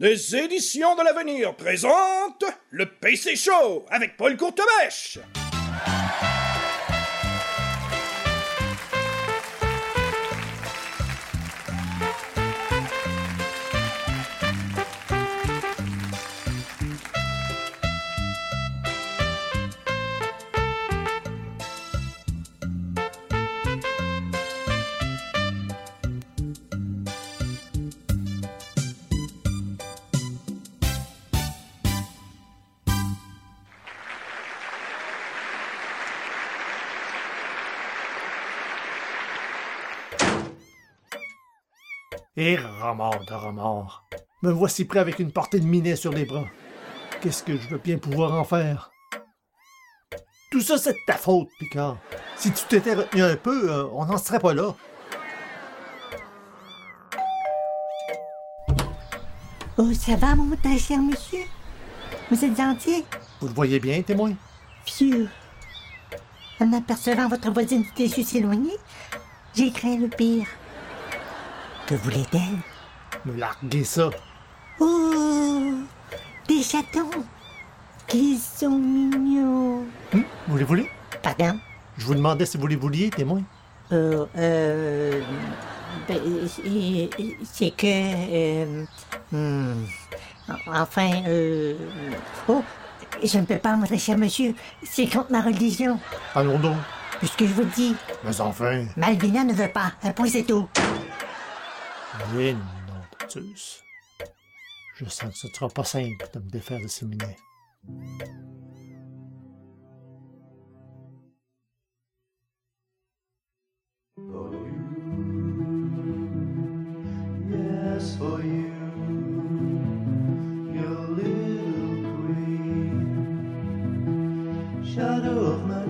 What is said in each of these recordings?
Des éditions de l'avenir présentent le PC Show avec Paul Courtemèche. Et remords de remords. Me voici prêt avec une portée de minet sur les bras. Qu'est-ce que je veux bien pouvoir en faire? Tout ça, c'est de ta faute, Picard. Si tu t'étais retenu un peu, euh, on n'en serait pas là. Oh, ça va, mon très cher monsieur? Vous êtes gentil? Vous le voyez bien, témoin? Phew. En apercevant votre voisine du s'éloigner, j'ai craint le pire. Que voulait-elle? Me larguer ça. Oh! Des chatons! Qu'ils sont mignons! Hum, Vous les voulez? Pardon? Je vous demandais si vous les vouliez, témoin. Euh, euh, ben, c'est- que, euh, hmm, enfin, euh, oh, je ne peux pas, mon cher monsieur, c'est contre ma religion. Allons donc. Puisque je vous le dis, Mais enfin. Malvina ne veut pas, un point c'est tout. Je sens que ce sera pas simple de me défaire de ces minets. Shadow of my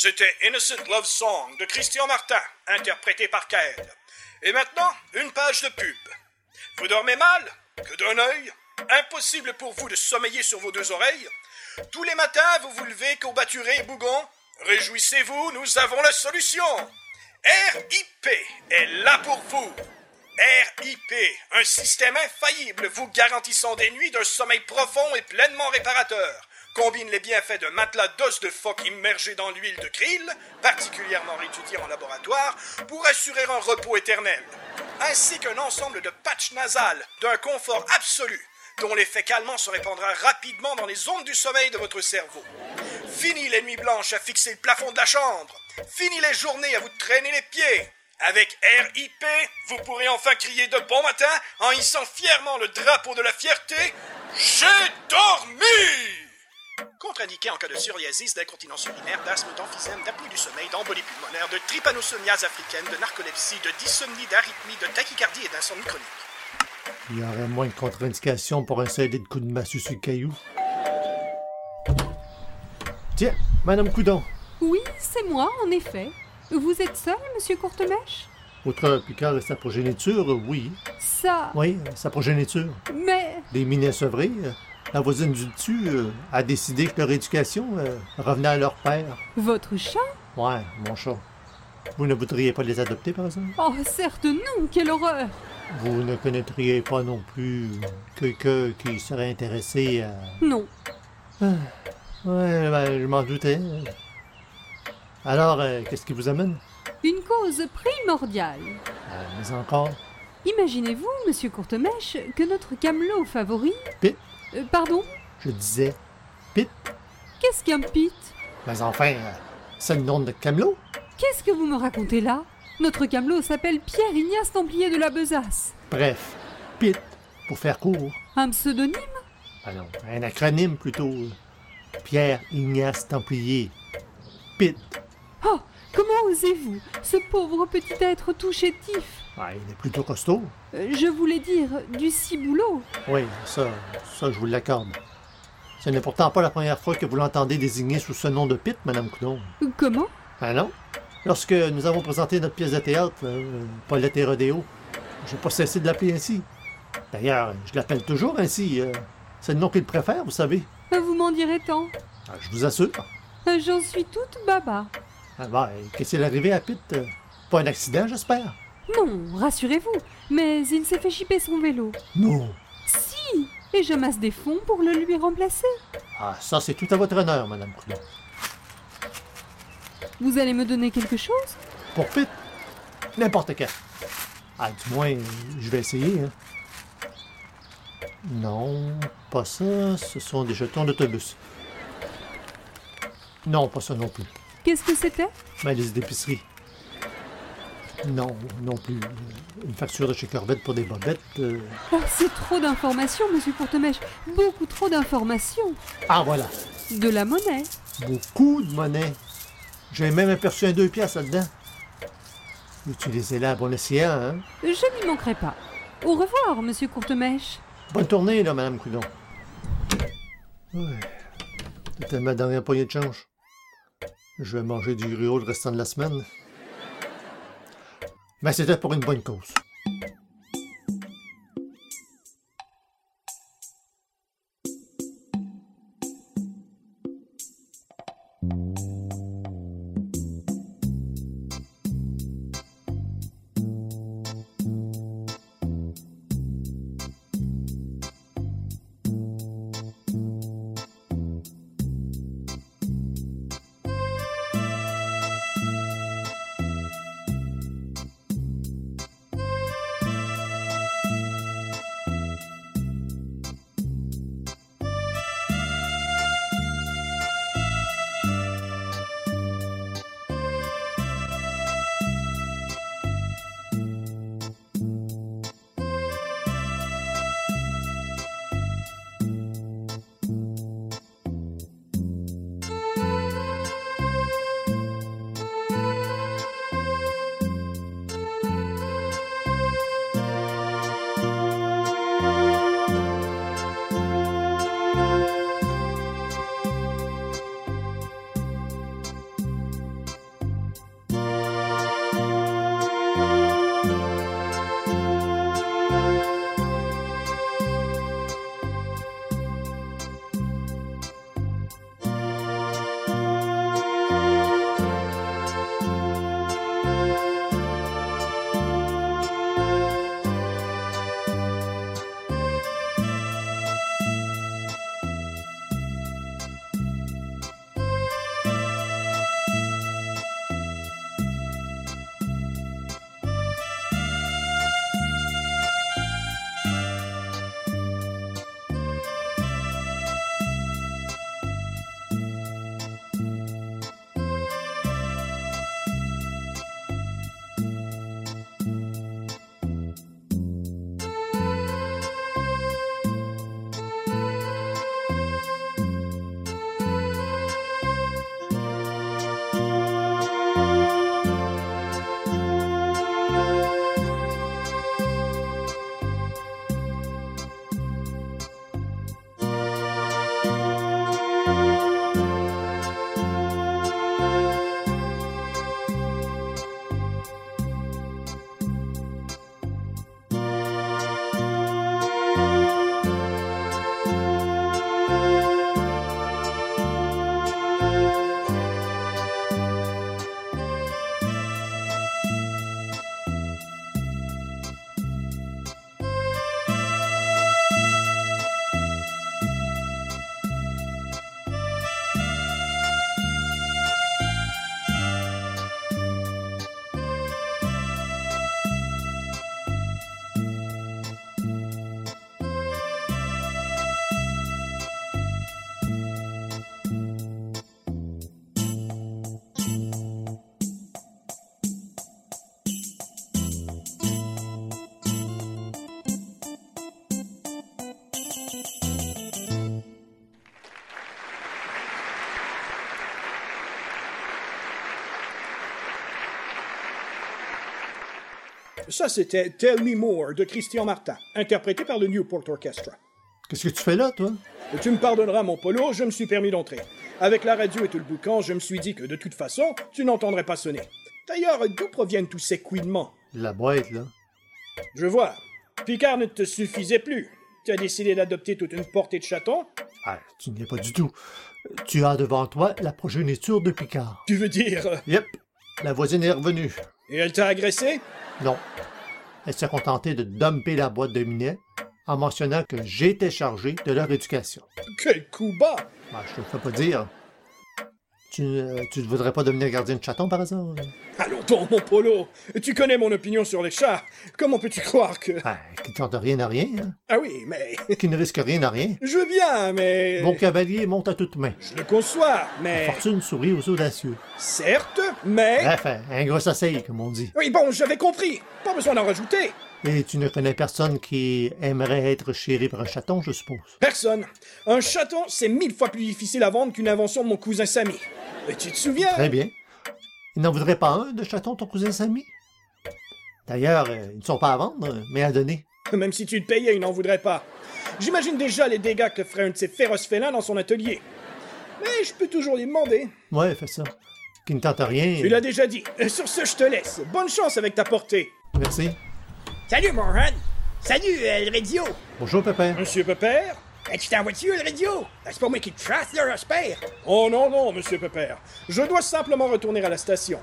C'était Innocent Love Song de Christian Martin, interprété par Kael. Et maintenant, une page de pub. Vous dormez mal? Que d'un œil Impossible pour vous de sommeiller sur vos deux oreilles Tous les matins, vous vous levez courbaturé et bougon Réjouissez-vous, nous avons la solution RIP est là pour vous RIP, un système infaillible vous garantissant des nuits d'un sommeil profond et pleinement réparateur. Combine les bienfaits d'un matelas d'os de phoque immergé dans l'huile de krill, particulièrement étudié en laboratoire, pour assurer un repos éternel. Ainsi qu'un ensemble de patchs nasales d'un confort absolu, dont l'effet calmant se répandra rapidement dans les ondes du sommeil de votre cerveau. Fini les nuits blanches à fixer le plafond de la chambre. Fini les journées à vous traîner les pieds. Avec RIP, vous pourrez enfin crier de bon matin en hissant fièrement le drapeau de la fierté. J'ai dormi! Contre-indiqué en cas de psoriasis, d'incontinence urinaire, d'asthme, d'emphysème, d'apnée du sommeil, d'embolie pulmonaire, de trypanosomiase africaine, de narcolepsie, de dysomnie, d'arythmie, de tachycardie et d'insomnie chronique. Il y aurait moins de contre-indications pour un solide coup de massue sur le caillou. Tiens, Madame Coudon, Oui, c'est moi, en effet. Vous êtes seul, monsieur Courtemèche votre Picard et sa progéniture, oui. Ça. Oui, sa progéniture. Mais. Des minets sevrés, euh, la voisine du dessus euh, a décidé que leur éducation euh, revenait à leur père. Votre chat? Ouais, mon chat. Vous ne voudriez pas les adopter, par exemple? Oh, certes non, quelle horreur Vous ne connaîtriez pas non plus quelqu'un qui serait intéressé à... Non. Ouais, ben, je m'en doutais. Alors, euh, qu'est-ce qui vous amène? Une cause primordiale. Euh, mais encore? Imaginez-vous, monsieur Courtemèche, que notre camelot favori. Euh, pardon? Je disais... Pit? Qu'est-ce qu'un pit? Mais enfin, euh, c'est le nom de Camelot? Qu'est-ce que vous me racontez là? Notre camelot s'appelle Pierre Ignace Templier de la Besace. Bref, Pit, pour faire court. Un pseudonyme? Ah non, un acronyme plutôt. Pierre Ignace Templier. Pit. Oh Comment osez-vous Ce pauvre petit être tout chétif Ah, il est plutôt costaud. Euh, Je voulais dire du ciboulot. Oui, ça, ça, je vous l'accorde. Ce n'est pourtant pas la première fois que vous l'entendez désigner sous ce nom de Pit, Madame Coudon. Comment? Ah non? Lorsque nous avons présenté notre pièce de théâtre, euh, Paulette et Rodéo, j'ai pas cessé de l'appeler ainsi. D'ailleurs, je l'appelle toujours ainsi. euh, c'est le nom qu'il préfère, vous savez. Vous m'en direz tant. Ah, je vous assure. J'en suis toute baba. Ah, bah, et qu'est-ce qui est arrivé à Pit? euh, pas un accident, j'espère? Non, rassurez-vous, mais il s'est fait chipper son vélo. Non. Si Et je masse des fonds pour le lui remplacer. Ah, ça, c'est tout à votre honneur, Madame Coudon. Vous allez me donner quelque chose? Pour Pit, n'importe quel. Ah, du moins, je vais essayer, hein. Non, pas ça. Ce sont des jetons d'autobus. Non, pas ça non plus. Qu'est-ce que c'était? Ma liste d'épicerie. Non, non plus. Une facture de chez Corvette pour des bobettes. euh, Oh, c'est trop d'informations, monsieur Courtemèche. Beaucoup trop d'informations. Ah, voilà. De la monnaie. Beaucoup de monnaie. J'ai même aperçu un deux pièces là-dedans. Utilisez-la à bon escient, hein? Je n'y manquerai pas. Au revoir, monsieur Courtemèche. Bonne tournée, là, Madame Coudon. Ouais. C'était ma dernière poignée de change. Je vais manger du gruau le restant de la semaine. Mais c'était pour une bonne cause. Ça, c'était Tell Me More de Christian Martin, interprété par le Newport Orchestra. Qu'est-ce que tu fais là, toi? Tu me pardonneras, mon polo, je me suis permis d'entrer. Avec la radio et tout le boucan, je me suis dit que de toute façon, tu n'entendrais pas sonner. D'ailleurs, d'où proviennent tous ces couinements? La boîte, là. Je vois. Picard ne te suffisait plus. Tu as décidé d'adopter toute une portée de chatons Ah, tu n'y es pas du tout. Tu as devant toi la progéniture de Picard. Tu veux dire... Yep. La voisine est revenue. Et elle t'a agressé? Non. Elle s'est contentée de dumper la boîte de Minet en mentionnant que j'étais chargé de leur éducation. Quel coup bas Ben, je te le fais pas dire. Tu, euh, tu ne voudrais pas devenir gardien de chaton par hasard? Allons donc, mon polo. Tu connais mon opinion sur les chats. Comment peux-tu croire que... Ben, qui tente rien à rien, hein? Ah oui, mais... Qui ne risque rien à rien. Je veux bien, mais... Bon cavalier monte à toute main. Je le conçois, mais... Fortune sourit aux audacieux. Certes, mais... Bref, un, gros asseille, comme on dit. Oui, bon, j'avais compris. Pas besoin d'en rajouter. Et tu ne connais personne qui aimerait être chéri par un chaton, je suppose? Personne. Un chaton, c'est mille fois plus difficile à vendre qu'une invention de mon cousin Samy. Tu te souviens? Très bien. Il n'en voudrait pas un de chaton, ton cousin Samy? D'ailleurs, euh, ils ne sont pas à vendre, mais à donner. Même si tu le payais, il n'en voudrait pas. J'imagine déjà les dégâts que ferait un de ces féroces félins dans son atelier. Mais je peux toujours lui demander. Ouais, fais ça. Qui ne tente rien. Tu l'as déjà dit. Euh, Sur ce, je te laisse. Bonne chance avec ta portée. Merci. Salut, mon. Salut, euh, le radio. Bonjour, pépère. Monsieur Pépère Eh, tu t'en voiture, le radio? C'est pas moi qui te chasse, là, j'espère. Oh non, non, monsieur Pépère. Je dois simplement retourner à la station.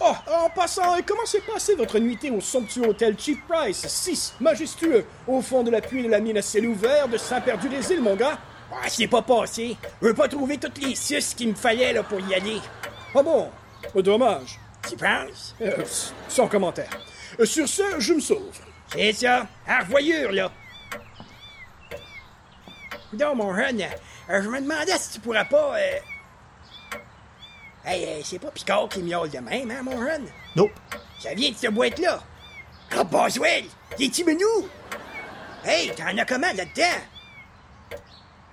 Oh, en passant, comment s'est passée votre nuitée au somptueux hôtel Cheap Price 6, majestueux, au fond de la pluie de la mine à ciel ouvert de Saint-Perdu-des-Îles, mon gars? Ah, c'est pas passé. Je veux pas trouver toutes les suces qu'il me fallait, là, pour y aller. Ah bon? Dommage. Tu penses? Euh, sans commentaire. Euh, sur ce, je me sauve. C'est ça. À revoyure, là. Non, mon Ron, euh, je me demandais si tu pourrais pas, euh... Hey, euh, c'est pas Picard qui miaule de même, hein, mon Ron? Nope. Ça vient de cette boîte-là. Ah, Boswell! Des petits menus! Hey, t'en as comment là-dedans?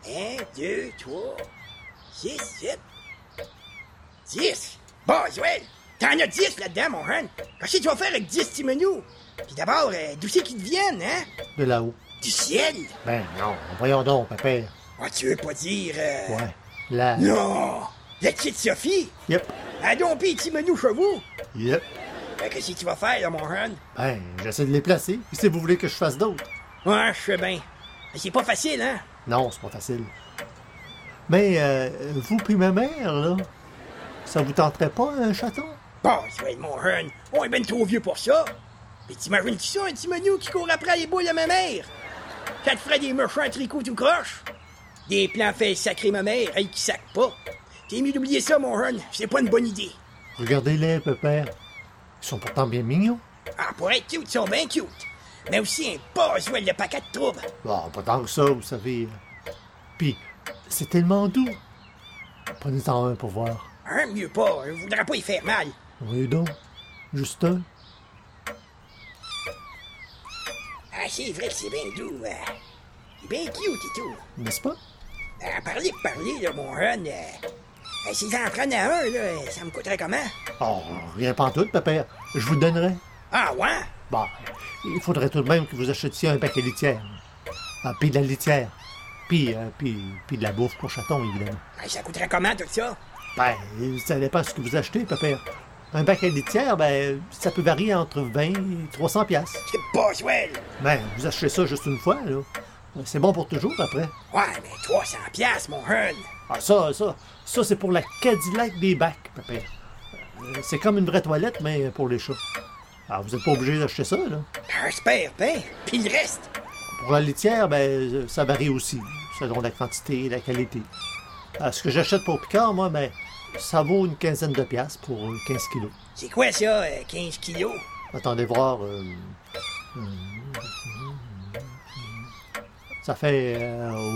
Un, deux, trois, six, sept, dix! Boswell! T'en as dix là-dedans, mon Ron! Qu'est-ce que tu vas faire avec dix petits menus? Puis d'abord, euh, d'où c'est qu'ils viennent, hein? De là-haut. Du ciel? Ben non, voyons donc, pépère. Ah, tu veux pas dire... euh, Ouais. Là. Non! La petite Sophie? Yep. Les petits menus chez vous? Yep. Que qu'est-ce que tu vas faire, là, mon Ron? Ben, j'essaie de les placer. Puis si vous voulez que je fasse d'autres. Ouais, je sais bien. Mais c'est pas facile, hein? Non, c'est pas facile. Mais, euh, vous puis ma mère, là, ça vous tenterait pas un chaton? Bon, être mon Ron. On est ben trop vieux pour ça. Mais t'imagines-tu ça, un petit menu qui court après les boules de ma mère? Ça te ferait des méchants tricots tout croche? Des plans faits sacrer ma mère, elle qui sac pas. T'es mieux d'oublier ça, mon Ron. C'est pas une bonne idée. Regardez-les, pépère. Ils sont pourtant bien mignons. Ah, pour être cute, ils sont bien cute. Mais aussi un Boswell de paquet de troubles. Bon, pas tant que ça, vous savez. Puis, c'est tellement doux. Prenez-en un pour voir. Un mieux pas, je voudrais pas y faire mal. Oui, donc. Juste un. Ah, c'est vrai que c'est bien doux. euh. Il est bien cute et tout. N'est-ce pas? À parler de parler, là, mon Ron, euh, euh, si j'en prenais un, là, ça me coûterait comment? Oh, rien pas en tout, pépère. Je vous donnerai. Ah, ouais? Bon, il faudrait tout de même que vous achetiez un paquet litière. Ah, puis de la litière. Puis, euh, puis, puis de la bouffe pour chaton, évidemment. Ah, ça coûterait comment, tout ça? Ben, ça dépend ce que vous achetez, pépère. Un paquet litière, ben, ça peut varier entre 20 et 300 piastres. C'est Boswell! Ben, vous achetez ça juste une fois, là. C'est bon pour toujours, après. Ouais, mais 300 piastres, mon Ron. Ah, ça, ça, ça, c'est pour la Cadillac des bacs, pépère. Euh, C'est comme une vraie toilette, mais pour les chats. Ah, vous n'êtes pas obligé d'acheter ça, là. Un spare pain, puis le reste. Pour la litière, ben, ça varie aussi, selon la quantité et la qualité. Ah, ce que j'achète pour Picard, moi, ben, ça vaut une quinzaine de piastres pour euh, 15 kilos. C'est quoi ça, euh, 15 kilos? Attendez voir. euh, ça fait euh,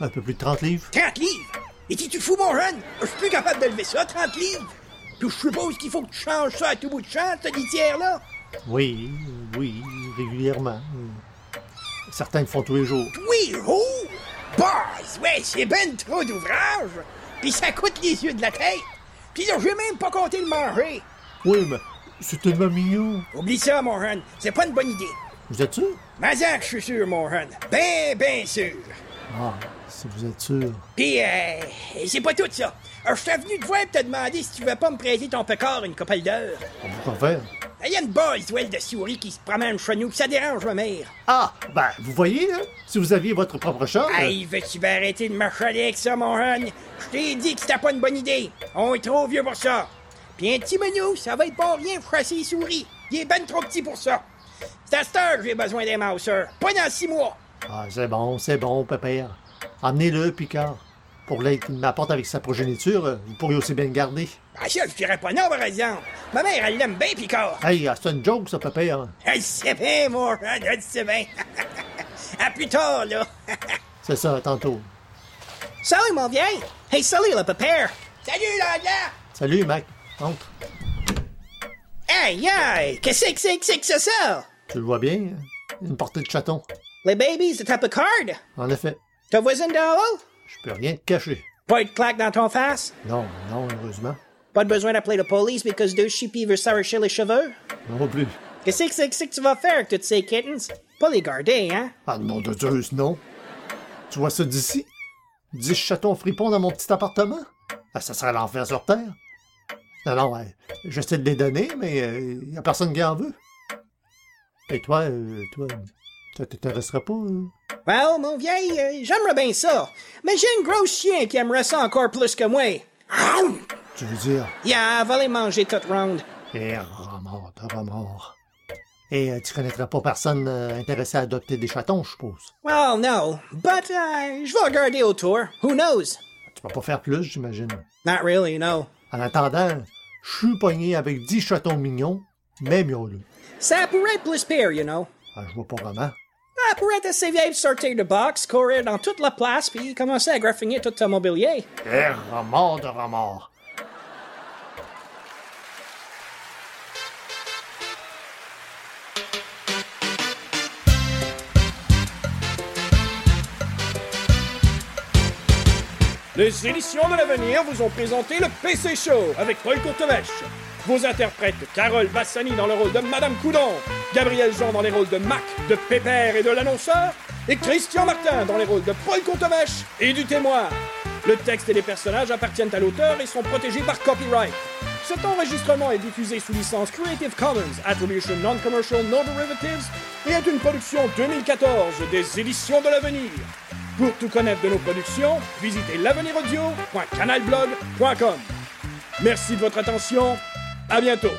un peu plus de 30 livres. 30 livres? Et tu fou, mon Ron? Je suis plus capable de lever ça, 30 livres. Puis je suppose qu'il faut que tu changes ça à tout bout de champ, cette litière-là. Oui, euh, oui, régulièrement. Certains le font tous les jours. Oui, oh! Boys, ouais, c'est ben trop d'ouvrage. Puis ça coûte les yeux de la tête. Puis là, j'ai même pas compté le manger. Oui, mais c'est tellement mignon. Oublie ça, mon. C'est pas une bonne idée. Vous êtes sûr? Ça, je suis sûr, mon. Ben, ben sûr. Ah, si vous êtes sûr. Puis, euh, c'est pas tout ça. Euh, Je suis venu te voir et te demander si tu veux pas me prêter ton pécard une couple d'heures. On vous quoi faire? Il y a une Boswell de souris qui se promène chez nous, ça dérange ma mère. Ah, ben, vous voyez, là, si vous aviez votre propre chat. Hey, veux-tu bien arrêter de me chaler avec ça, mon Ron? Je t'ai dit que c'était pas une bonne idée. On est trop vieux pour ça. Puis un petit menu, ça va être pas rien pour chasser les souris. Il est ben trop petit pour ça. C'est à cette heure que j'ai besoin des mouseurs. Pas dans six mois. Ah, c'est bon, c'est bon, pépère. Amenez-le, Picard. Pour l'aide qu'il m'apporte avec sa progéniture, euh, vous pourriez aussi bien le garder. Ah, ça, je dirais pas non, par exemple. Ma mère, elle l'aime bien, Picard. Hey, ah, c'est une joke, ça, papa. Hein? Elle sait bien, moi. Elle sait bien. à plus tard, là. C'est ça, tantôt. salut, mon vieil. Hey, salut, le pépère. Salut, là, là. Salut, Mac. Entre. Hey, hey, qu'est-ce que c'est que c'est que c'est ça? Tu le vois bien, hein? Une portée de chaton. Les babies de ta Picard? En effet, Ta voisine d'en haut? Je peux rien te cacher. Pas de claque dans ton face? Non, non, heureusement. Pas de besoin d'appeler la police parce que deux chippies veulent s'arracher les cheveux? Non plus. Qu'est-ce que c'est que c'est que tu vas faire avec toutes ces kittens? Pas les garder, hein? Ah, nom de Zeus, non. Tu vois ça d'ici? Dix chatons fripons dans mon petit appartement? Ah, ça serait l'enfer sur Terre. Non, non, ouais, j'essaie de les donner, mais il n'y a personne qui en veut. Et toi, euh, toi, ça t'intéresserait pas? euh? Well, mon vieil, euh, j'aimerais bien ça. Mais j'ai une grosse chien qui aimerait ça encore plus que moi. Tu veux dire? Yeah, va les manger toute ronde. Eh, remords, remords. Et euh, tu connaîtrais pas personne euh, intéressé à adopter des chatons, je suppose? Well, no, but uh, je vais regarder autour. Who knows? Tu vas pas faire plus, j'imagine. Not really, no. En attendant, je suis pogné avec dix chatons mignons, mais miauleux. Ça pourrait être plus pire, you know. Ah, je vois pas vraiment. Pourrait être assez vieille de sortir de box, courir dans toute la place, puis commencer à graffiner tout ton mobilier. Eh, remords de remords. Les éditions de l'avenir vous ont présenté le PC Show avec Paul Courtevêche. Vos interprètes Carole Bassani dans le rôle de Madame Coudon, Gabriel Jean dans les rôles de Mac, de Pépère et de l'annonceur, et Christian Martin dans les rôles de Paul Courtevêche et du témoin. Le texte et les personnages appartiennent à l'auteur et sont protégés par copyright. Cet enregistrement est diffusé sous licence Creative Commons Attribution Non-Commercial No Derivatives et est une production 2014 des éditions de l'avenir. Pour tout connaître de nos productions, visitez l'aveniraudio.canalblog.com. Merci de votre attention. À bientôt.